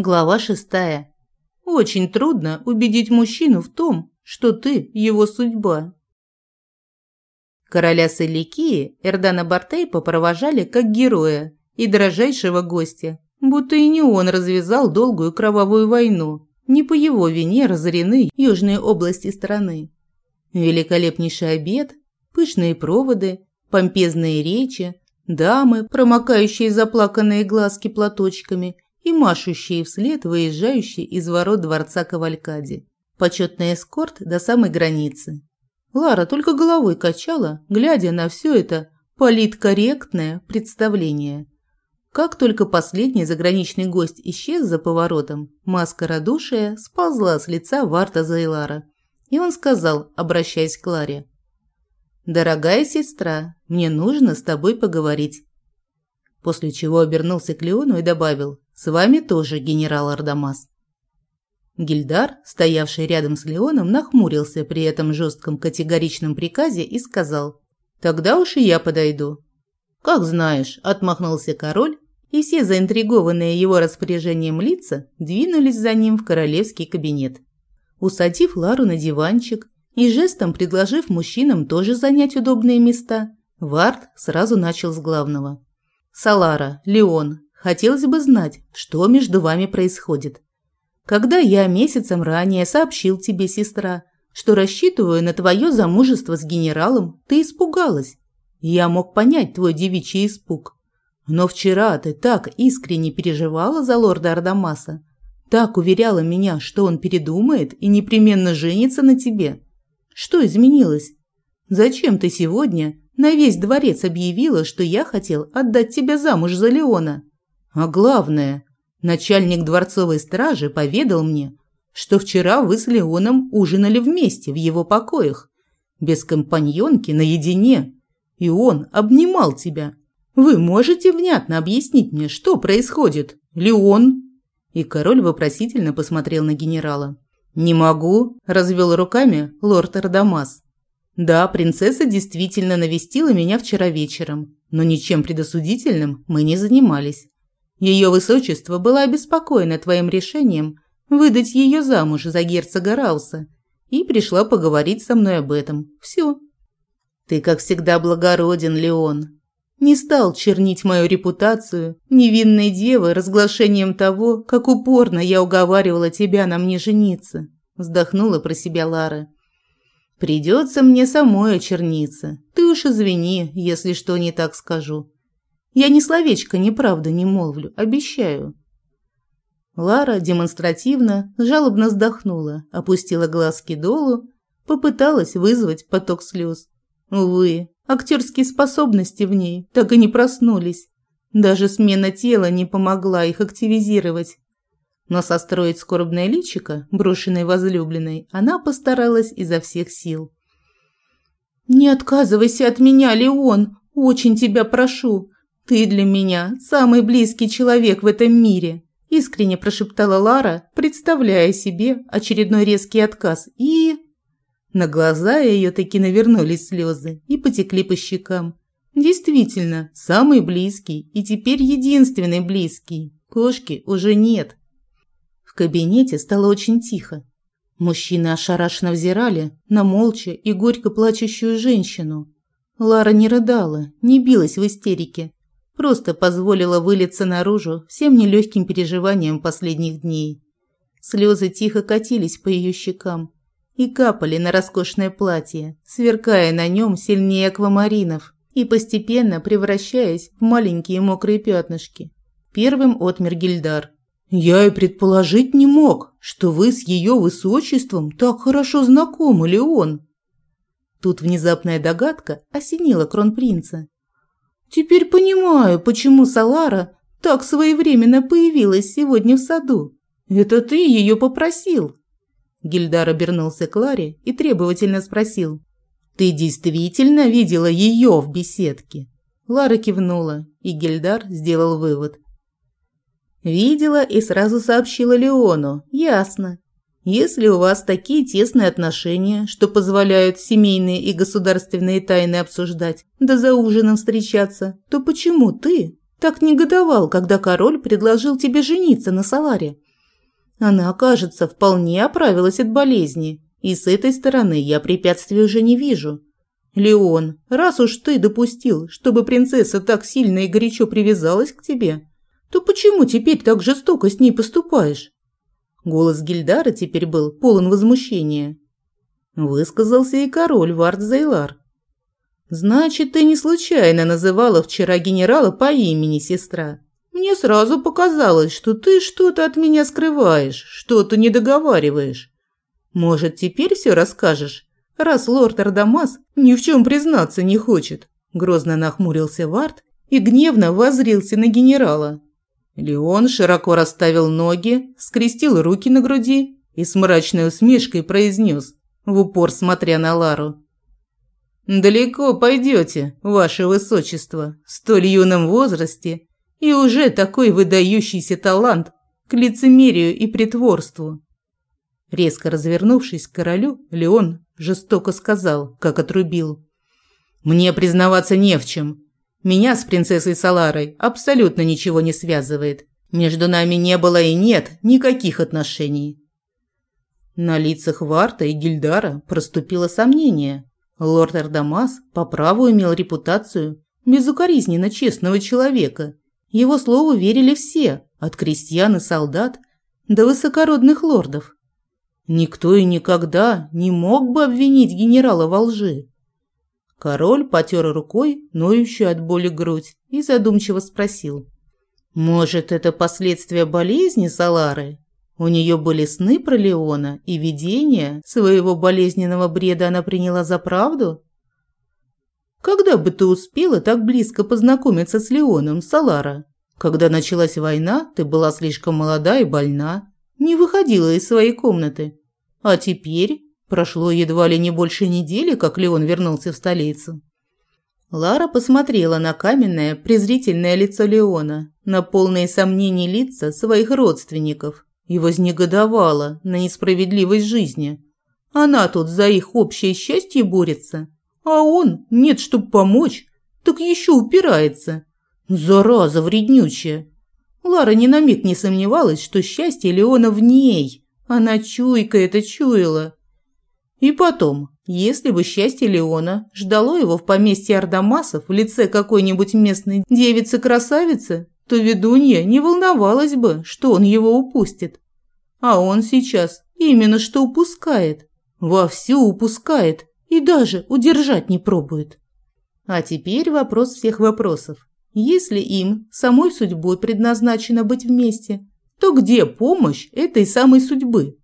Глава шестая. Очень трудно убедить мужчину в том, что ты его судьба. Короля Селикии Эрдана Бартейпа провожали как героя и дрожайшего гостя, будто и не он развязал долгую кровавую войну, не по его вине разорены южные области страны. Великолепнейший обед, пышные проводы, помпезные речи, дамы, промокающие заплаканные глазки платочками – и машущие вслед выезжающие из ворот дворца Кавалькади. Почетный эскорт до самой границы. Лара только головой качала, глядя на все это политкорректное представление. Как только последний заграничный гость исчез за поворотом, маска радушия сползла с лица Варта Зайлара. И он сказал, обращаясь к Ларе, «Дорогая сестра, мне нужно с тобой поговорить». После чего обернулся к Леону и добавил, с вами тоже, генерал Ардамас. Гильдар, стоявший рядом с Леоном, нахмурился при этом жестком категоричном приказе и сказал «Тогда уж и я подойду». «Как знаешь», – отмахнулся король, и все заинтригованные его распоряжением лица двинулись за ним в королевский кабинет. Усадив Лару на диванчик и жестом предложив мужчинам тоже занять удобные места, Вард сразу начал с главного. «Салара, Леон, Хотелось бы знать, что между вами происходит. Когда я месяцем ранее сообщил тебе, сестра, что рассчитываю на твое замужество с генералом, ты испугалась. Я мог понять твой девичий испуг. Но вчера ты так искренне переживала за лорда Ардамаса, так уверяла меня, что он передумает и непременно женится на тебе. Что изменилось? Зачем ты сегодня на весь дворец объявила, что я хотел отдать тебя замуж за Леона? А главное, начальник дворцовой стражи поведал мне, что вчера вы с Леоном ужинали вместе в его покоях, без компаньонки, наедине, и он обнимал тебя. Вы можете внятно объяснить мне, что происходит, Леон?» И король вопросительно посмотрел на генерала. «Не могу», – развел руками лорд Ардамас. «Да, принцесса действительно навестила меня вчера вечером, но ничем предосудительным мы не занимались. Ее высочество было обеспокоено твоим решением выдать ее замуж за герцога Рауса и пришла поговорить со мной об этом. Все. Ты, как всегда, благороден, Леон. Не стал чернить мою репутацию невинной девы разглашением того, как упорно я уговаривала тебя на мне жениться. Вздохнула про себя Лара. Придется мне самой очерниться. Ты уж извини, если что не так скажу. Я ни словечко неправды не молвлю, обещаю. Лара демонстративно, жалобно вздохнула, опустила глазки долу, попыталась вызвать поток слез. Увы, актерские способности в ней так и не проснулись. Даже смена тела не помогла их активизировать. Но состроить скорбное личико, брошенной возлюбленной, она постаралась изо всех сил. «Не отказывайся от меня, Леон! Очень тебя прошу! «Ты для меня самый близкий человек в этом мире», – искренне прошептала Лара, представляя себе очередной резкий отказ. И... На глаза ее таки навернулись слезы и потекли по щекам. Действительно, самый близкий и теперь единственный близкий. Кошки уже нет. В кабинете стало очень тихо. Мужчины ошарашенно взирали на молча и горько плачущую женщину. Лара не рыдала, не билась в истерике, Просто позволила вылиться наружу всем нелегким переживаниям последних дней. Слезы тихо катились по ее щекам и капали на роскошное платье, сверкая на нем сильнее аквамаринов и постепенно превращаясь в маленькие мокрые пятнышки. Первым отмер Гильдар. «Я и предположить не мог, что вы с ее высочеством так хорошо знакомы, Леон!» Тут внезапная догадка осенила кронпринца, Теперь понимаю, почему Салара так своевременно появилась сегодня в саду. Это ты ее попросил. Гильдар обернулся к Ларе и требовательно спросил. «Ты действительно видела ее в беседке?» Лара кивнула, и Гильдар сделал вывод. «Видела и сразу сообщила Леону. Ясно. Если у вас такие тесные отношения, что позволяют семейные и государственные тайны обсуждать, да за ужином встречаться, то почему ты так негодовал, когда король предложил тебе жениться на Саларе? Она, кажется, вполне оправилась от болезни, и с этой стороны я препятствий уже не вижу. Леон, раз уж ты допустил, чтобы принцесса так сильно и горячо привязалась к тебе, то почему теперь так жестоко с ней поступаешь? Голос Гильдара теперь был полон возмущения. Высказался и король Вард Зейлар. «Значит, ты не случайно называла вчера генерала по имени сестра. Мне сразу показалось, что ты что-то от меня скрываешь, что-то не договариваешь. Может, теперь все расскажешь, раз лорд Ардамас ни в чем признаться не хочет?» Грозно нахмурился Вард и гневно возрился на генерала. Леон широко расставил ноги, скрестил руки на груди и с мрачной усмешкой произнес, в упор смотря на Лару. «Далеко пойдете, ваше высочество, в столь юном возрасте и уже такой выдающийся талант к лицемерию и притворству». Резко развернувшись к королю, Леон жестоко сказал, как отрубил. «Мне признаваться не в чем. Меня с принцессой Саларой абсолютно ничего не связывает. Между нами не было и нет никаких отношений. На лицах Варта и Гильдара проступило сомнение. Лорд Ардамас по праву имел репутацию безукоризненно честного человека. Его слову верили все, от крестьян и солдат до высокородных лордов. Никто и никогда не мог бы обвинить генерала во лжи. Король потер рукой ноющую от боли грудь и задумчиво спросил. «Может, это последствия болезни Салары? У нее были сны про Леона и видения своего болезненного бреда она приняла за правду?» «Когда бы ты успела так близко познакомиться с Леоном, Салара? Когда началась война, ты была слишком молода и больна, не выходила из своей комнаты. А теперь Прошло едва ли не больше недели, как Леон вернулся в столицу. Лара посмотрела на каменное, презрительное лицо Леона, на полные сомнений лица своих родственников и вознегодовала на несправедливость жизни. Она тут за их общее счастье борется, а он, нет, чтоб помочь, так еще упирается. Зараза вреднючая. Лара ни на миг не сомневалась, что счастье Леона в ней. Она чуйка это чуяла. И потом, если бы счастье Леона ждало его в поместье Ардамасов в лице какой-нибудь местной девицы-красавицы, то ведунья не волновалась бы, что он его упустит. А он сейчас именно что упускает. Вовсю упускает и даже удержать не пробует. А теперь вопрос всех вопросов. Если им самой судьбой предназначено быть вместе, то где помощь этой самой судьбы?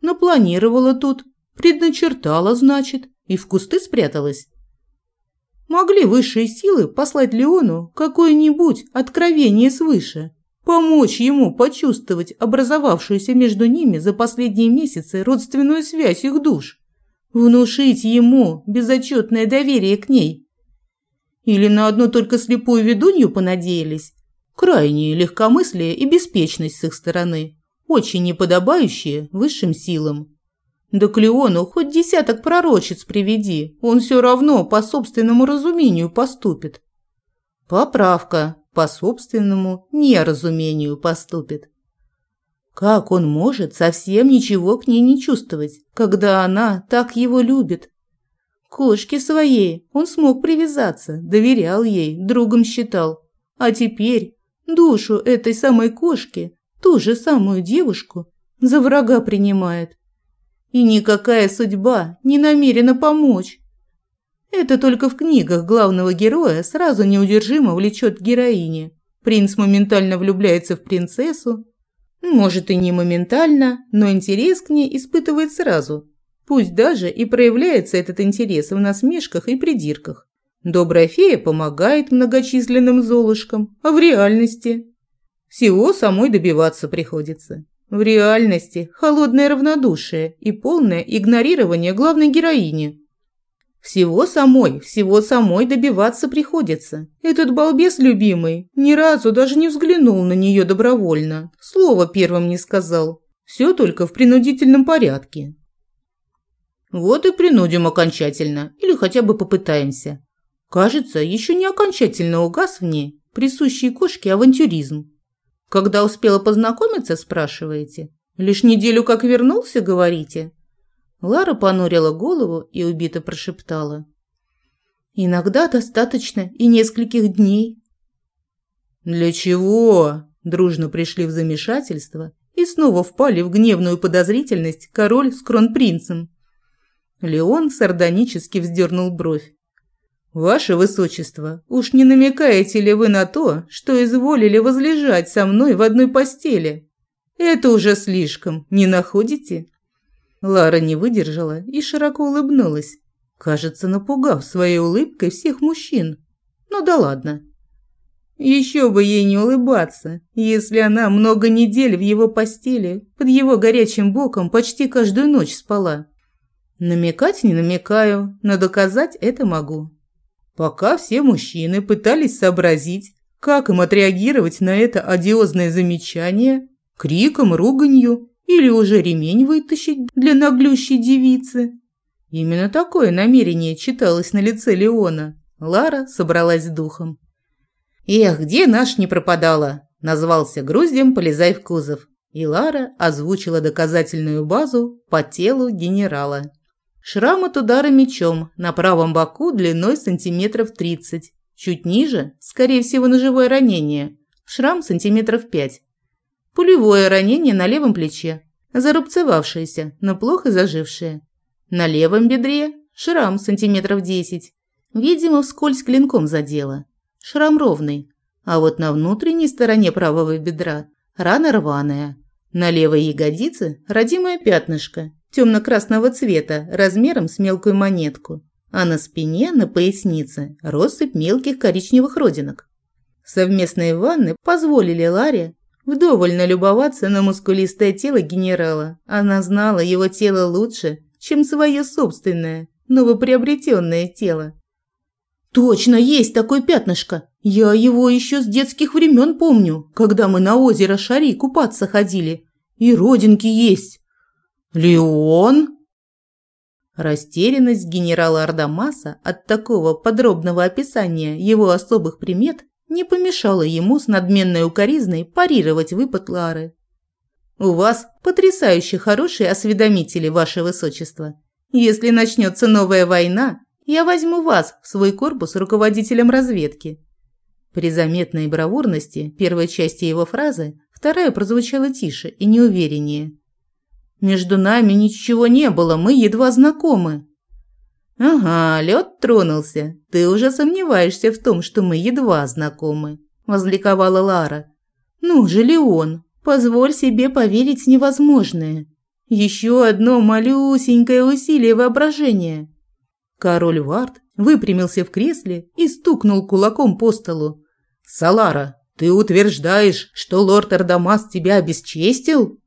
Напланировала тут Предначертала, значит, и в кусты спряталась. Могли высшие силы послать Леону какое-нибудь откровение свыше, помочь ему почувствовать образовавшуюся между ними за последние месяцы родственную связь их душ, внушить ему безотчетное доверие к ней. Или на одну только слепую ведунью понадеялись? Крайнее легкомыслие и беспечность с их стороны, очень неподобающие высшим силам. Да к Леону хоть десяток пророчиц приведи, он все равно по собственному разумению поступит. Поправка, по собственному неразумению поступит. Как он может совсем ничего к ней не чувствовать, когда она так его любит? Кошке своей он смог привязаться, доверял ей, другом считал. А теперь душу этой самой кошки, ту же самую девушку, за врага принимает. И никакая судьба не намерена помочь. Это только в книгах главного героя сразу неудержимо влечет к героине. Принц моментально влюбляется в принцессу. Может и не моментально, но интерес к ней испытывает сразу. Пусть даже и проявляется этот интерес в насмешках и придирках. Добрая фея помогает многочисленным золушкам, а в реальности всего самой добиваться приходится. В реальности холодное равнодушие и полное игнорирование главной героини. Всего самой, всего самой добиваться приходится. Этот балбес любимый ни разу даже не взглянул на нее добровольно, слова первым не сказал. Все только в принудительном порядке. Вот и принудим окончательно, или хотя бы попытаемся. Кажется, еще не окончательно угас в ней присущий кошке авантюризм. Когда успела познакомиться, спрашиваете? Лишь неделю как вернулся, говорите?» Лара понурила голову и убито прошептала. «Иногда достаточно и нескольких дней». «Для чего?» – дружно пришли в замешательство и снова впали в гневную подозрительность король с кронпринцем. Леон сардонически вздернул бровь. «Ваше Высочество, уж не намекаете ли вы на то, что изволили возлежать со мной в одной постели? Это уже слишком, не находите?» Лара не выдержала и широко улыбнулась, кажется, напугав своей улыбкой всех мужчин. Ну да ладно. Еще бы ей не улыбаться, если она много недель в его постели, под его горячим боком почти каждую ночь спала. Намекать не намекаю, но доказать это могу. Пока все мужчины пытались сообразить, как им отреагировать на это одиозное замечание, криком, руганью или уже ремень вытащить для наглющей девицы. Именно такое намерение читалось на лице Леона. Лара собралась с духом. «Эх, где наш не пропадала?» Назвался груздем «Полезай в кузов». И Лара озвучила доказательную базу по телу генерала. Шрам от удара мечом на правом боку длиной сантиметров 30. Чуть ниже, скорее всего, ножевое ранение. Шрам сантиметров 5. Пулевое ранение на левом плече, зарубцевавшееся, но плохо зажившее. На левом бедре шрам сантиметров 10. Видимо, вскользь клинком задело. Шрам ровный. А вот на внутренней стороне правого бедра рана рваная. На левой ягодице родимое пятнышко, темно-красного цвета, размером с мелкую монетку, а на спине, на пояснице, россыпь мелких коричневых родинок. Совместные ванны позволили Ларе вдоволь налюбоваться на мускулистое тело генерала. Она знала его тело лучше, чем свое собственное, новоприобретенное тело. «Точно есть такое пятнышко! Я его еще с детских времен помню, когда мы на озеро Шари купаться ходили. И родинки есть!» «Леон?» Растерянность генерала Ардамаса от такого подробного описания его особых примет не помешала ему с надменной укоризной парировать выпад Лары. «У вас потрясающе хорошие осведомители, ваше высочество. Если начнется новая война, я возьму вас в свой корпус руководителем разведки». При заметной бравурности первой части его фразы вторая прозвучала тише и неувереннее – между нами ничего не было, мы едва знакомы». «Ага, лед тронулся. Ты уже сомневаешься в том, что мы едва знакомы», – возликовала Лара. «Ну же, Леон, позволь себе поверить невозможное. Еще одно малюсенькое усилие воображения». Король Вард выпрямился в кресле и стукнул кулаком по столу. «Салара, ты утверждаешь, что лорд Ардамас тебя обесчестил?»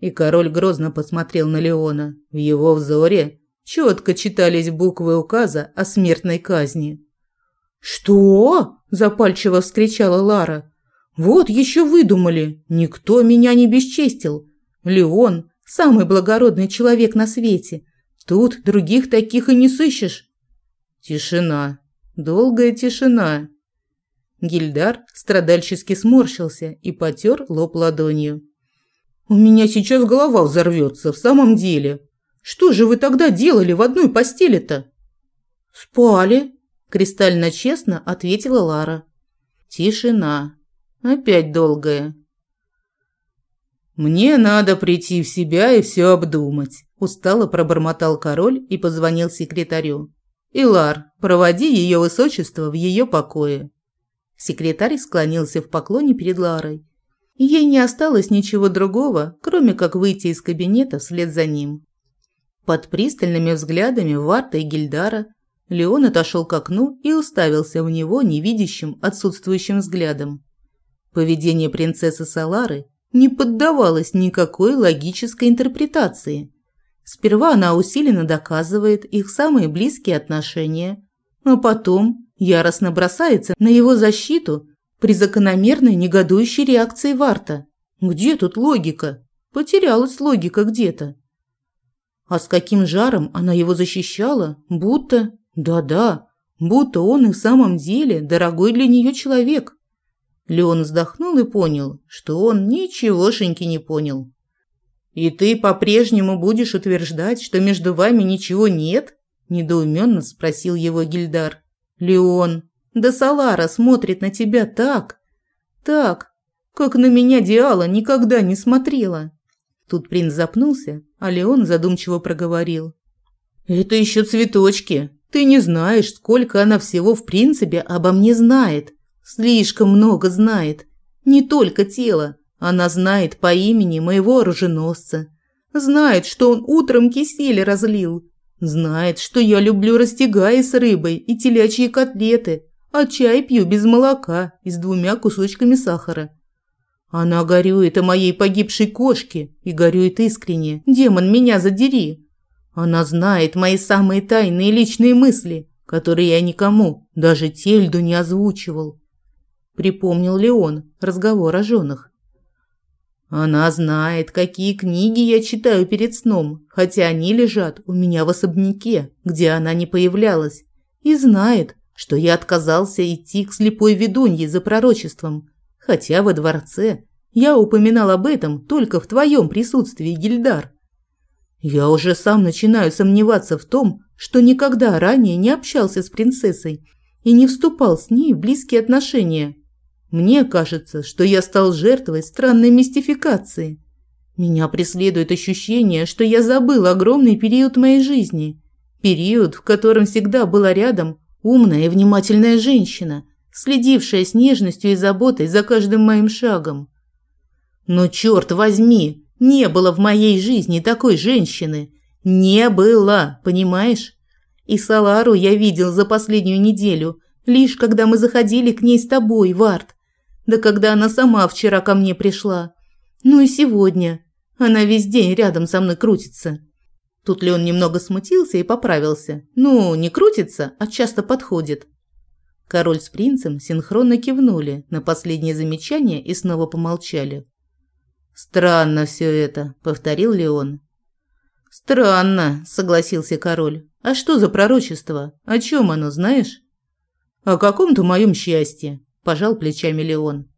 И король грозно посмотрел на Леона. В его взоре четко читались буквы указа о смертной казни. «Что?» – запальчиво вскричала Лара. «Вот еще выдумали! Никто меня не бесчестил! Леон – самый благородный человек на свете! Тут других таких и не сыщешь!» Тишина. Долгая тишина. Гильдар страдальчески сморщился и потер лоб ладонью. У меня сейчас голова взорвется, в самом деле. Что же вы тогда делали в одной постели-то? Спали, кристально честно ответила Лара. Тишина. Опять долгая. Мне надо прийти в себя и все обдумать, устало пробормотал король и позвонил секретарю. Илар, проводи ее высочество в ее покое. Секретарь склонился в поклоне перед Ларой Ей не осталось ничего другого, кроме как выйти из кабинета вслед за ним. Под пристальными взглядами Варта и Гильдара Леон отошел к окну и уставился в него невидящим, отсутствующим взглядом. Поведение принцессы Салары не поддавалось никакой логической интерпретации. Сперва она усиленно доказывает их самые близкие отношения, а потом яростно бросается на его защиту при закономерной негодующей реакции Варта. Где тут логика? Потерялась логика где-то. А с каким жаром она его защищала, будто... Да-да, будто он и в самом деле дорогой для нее человек. Леон вздохнул и понял, что он ничегошеньки не понял. И ты по-прежнему будешь утверждать, что между вами ничего нет? недоуменно спросил его Гильдар. Леон, да Салара смотрит на тебя так, так, как на меня Диала никогда не смотрела. Тут принц запнулся, а Леон задумчиво проговорил: "Это еще цветочки. Ты не знаешь, сколько она всего в принципе обо мне знает. Слишком много знает. Не только тело, она знает по имени моего оруженосца. Знает, что он утром кисель разлил. Знает, что я люблю растягай с рыбой и телячьи котлеты, а чай пью без молока и с двумя кусочками сахара. Она горюет о моей погибшей кошке и горюет искренне. Демон, меня задери. Она знает мои самые тайные личные мысли, которые я никому, даже Тельду, не озвучивал. Припомнил ли он разговор о женах? Она знает, какие книги я читаю перед сном, хотя они лежат у меня в особняке, где она не появлялась, и знает, что я отказался идти к слепой ведунье за пророчеством, хотя во дворце я упоминал об этом только в твоем присутствии, Гильдар. Я уже сам начинаю сомневаться в том, что никогда ранее не общался с принцессой и не вступал с ней в близкие отношения. Мне кажется, что я стал жертвой странной мистификации. Меня преследует ощущение, что я забыл огромный период моей жизни, период, в котором всегда была рядом умная и внимательная женщина, следившая с нежностью и заботой за каждым моим шагом. Но черт возьми, не было в моей жизни такой женщины. Не было, понимаешь? И Салару я видел за последнюю неделю, лишь когда мы заходили к ней с тобой, Вард. Да когда она сама вчера ко мне пришла. Ну и сегодня. Она весь день рядом со мной крутится. Тут Леон немного смутился и поправился. Ну, не крутится, а часто подходит. Король с принцем синхронно кивнули на последнее замечание и снова помолчали. «Странно все это», – повторил Леон. «Странно», – согласился король. «А что за пророчество? О чем оно, знаешь?» «О каком-то моем счастье», – пожал плечами Леон.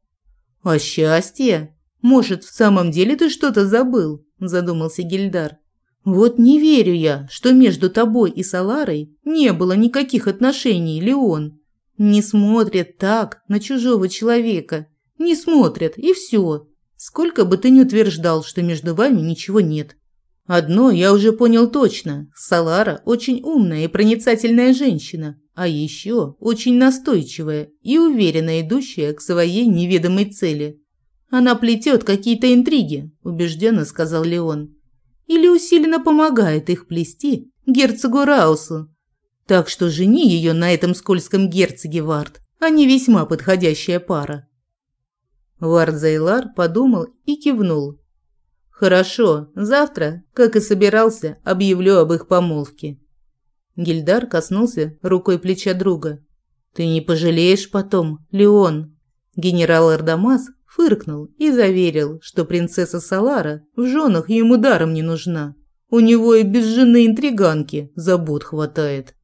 «О счастье? Может, в самом деле ты что-то забыл?» – задумался Гильдар. «Вот не верю я, что между тобой и Саларой не было никаких отношений, Леон. Не смотрят так на чужого человека. Не смотрят, и все. Сколько бы ты ни утверждал, что между вами ничего нет. Одно я уже понял точно. Салара очень умная и проницательная женщина, а еще очень настойчивая и уверенно идущая к своей неведомой цели. Она плетет какие-то интриги, убежденно сказал Леон. Или усиленно помогает их плести герцогу Раусу, так что жени ее на этом скользком герцоге Вард, а не весьма подходящая пара. Вард Зайлар подумал и кивнул. Хорошо, завтра, как и собирался, объявлю об их помолвке. Гильдар коснулся рукой плеча друга. Ты не пожалеешь потом, Леон. Генерал Эрдамас фыркнул и заверил, что принцесса Салара в женах ему даром не нужна. У него и без жены интриганки забот хватает.